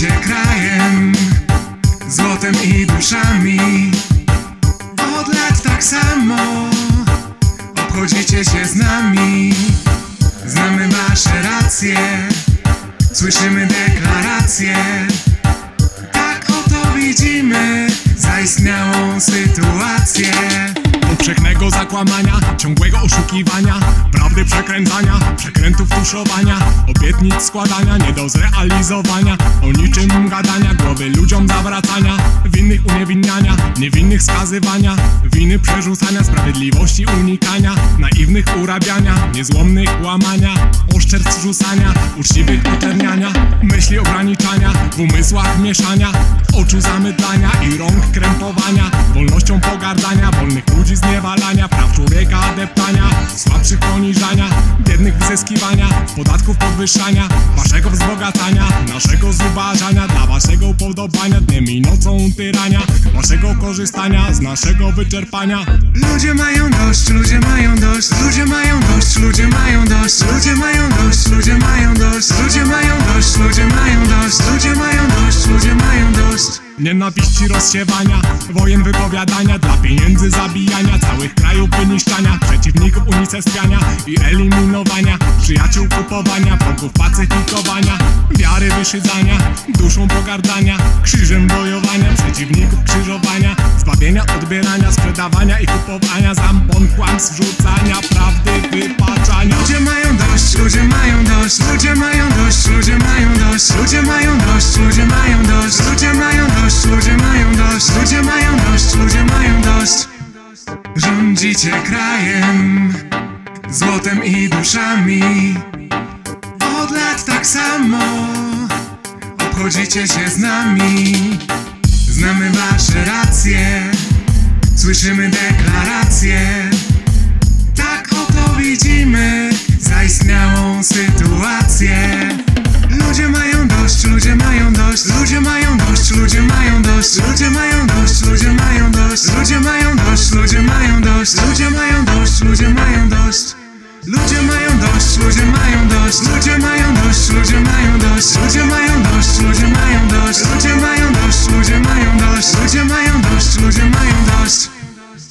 będzie krajem Złotem i duszami. Od lat tak samo Obchodzicie się z nami. Znamy wasze racje Słyszymy deklaracje. Tak oto widzimy Zaistniałą sytuację. Powszechnego zakłamania, ciągłego oszukiwania Prawdy przekręcania, przekrętów tuszowania Obietnic składania, nie do zrealizowania O niczym gadania, głowy ludziom zawracania Winnych uniewinniania, niewinnych skazywania Winy przerzucania, sprawiedliwości unikania Naiwnych urabiania, niezłomnych łamania Oszczerstw rzucania, uczciwych oczerniania Myśli ograniczania, w umysłach mieszania Oczu zamydlania i rąk krępowania Wolnością pogardania, wolnych ludzi zniewalania Praw człowieka deptania, słabszych poniżania Biednych wyzyskiwania, podatków podwyższania Waszego wzbogacania, naszego zubażania Dla waszego upodobania, dniem i nocą tyrania Waszego korzystania, z naszego wyczerpania. Ludzie mają dość, ludzie mają dość Ludzie mają dość, ludzie mają dość Ludzie mają dość, ludzie mają dość Ludzie mają dość, ludzie mają dość Ludzie mają dość, ludzie mają Nienawiści rozsiewania, wojen wypowiadania Dla pieniędzy zabijania, całych krajów wyniszczania Przeciwników unicestwiania i eliminowania Przyjaciół kupowania, wrogów pacyfikowania Wiary wyszydzania, duszą pogardania Krzyżem bojowania, przeciwników krzyżowania Zbawienia, odbierania, sprzedawania i kupowania Zampon, kłamstw, prawdy wypaczania ludzie mają dość, ludzie mają dość, ludzie mają dość, ludzie mają dość, ludzie mają dość, ludzie mają dość. Rządzicie krajem, złotem i duszami. Od lat tak samo obchodzicie się z nami. Znamy wasze racje, słyszymy deklaracje. Tak oto widzimy dość, ludzie mają dość, ludzie mają dość, ludzie mają dość, ludzie mają dość, ludzie mają dość, ludzie mają dość, ludzie mają dość, ludzie mają dość. Ludzie mają dość, ludzie mają dość, ludzie mają dość, ludzie mają dość, ludzie